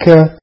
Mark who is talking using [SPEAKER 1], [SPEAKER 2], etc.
[SPEAKER 1] к